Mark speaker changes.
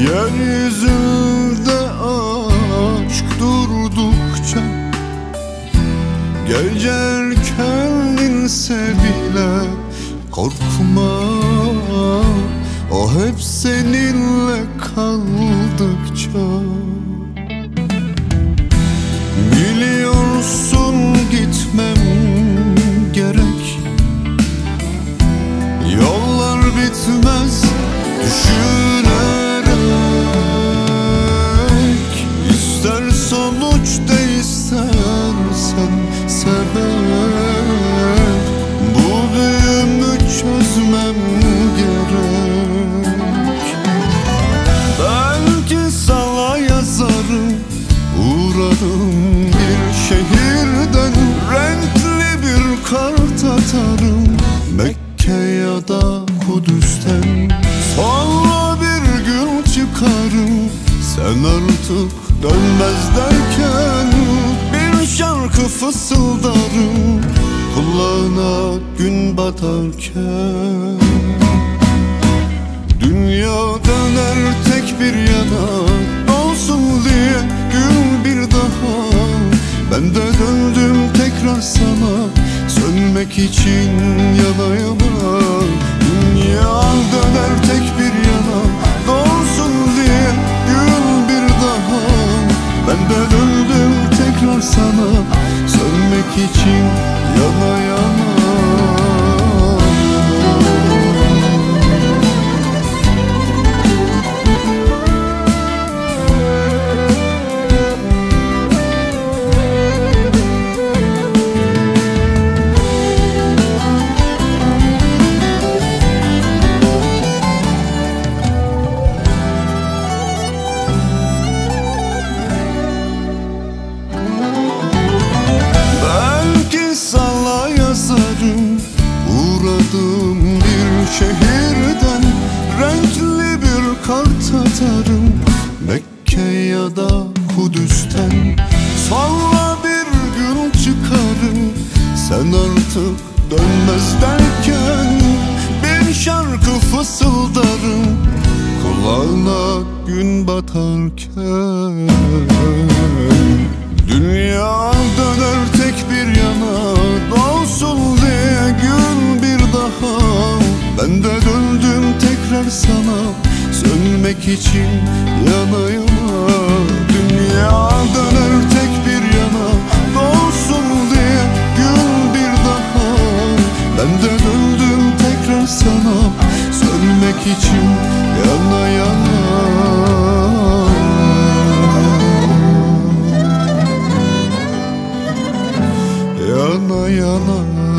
Speaker 1: Yeryüzünde aşk durdukça Göcer kendinse bile korkma. O hep seninle kaldıkça Biliyorsun Uğradım bir şehirden Renkli bir kart atarım. Mekke ya da Kudüs'ten Sonra bir gün çıkarım. Sen artık dönmez derken Bir şarkı fısıldarım. Kulağına gün batarken. Dünya için yana yana kart atarım Mekke ya da Kudüs'ten. Sonra bir gün çıkarım Sen artık dönmez derken Bir şarkı fısıldarım Kulağına gün batarken. Dünya Sönmek için yana Dünya döner tek bir yana Dolsun diye gün bir daha Ben de döndüm tekrar sana Sönmek için yana yana. Yana yana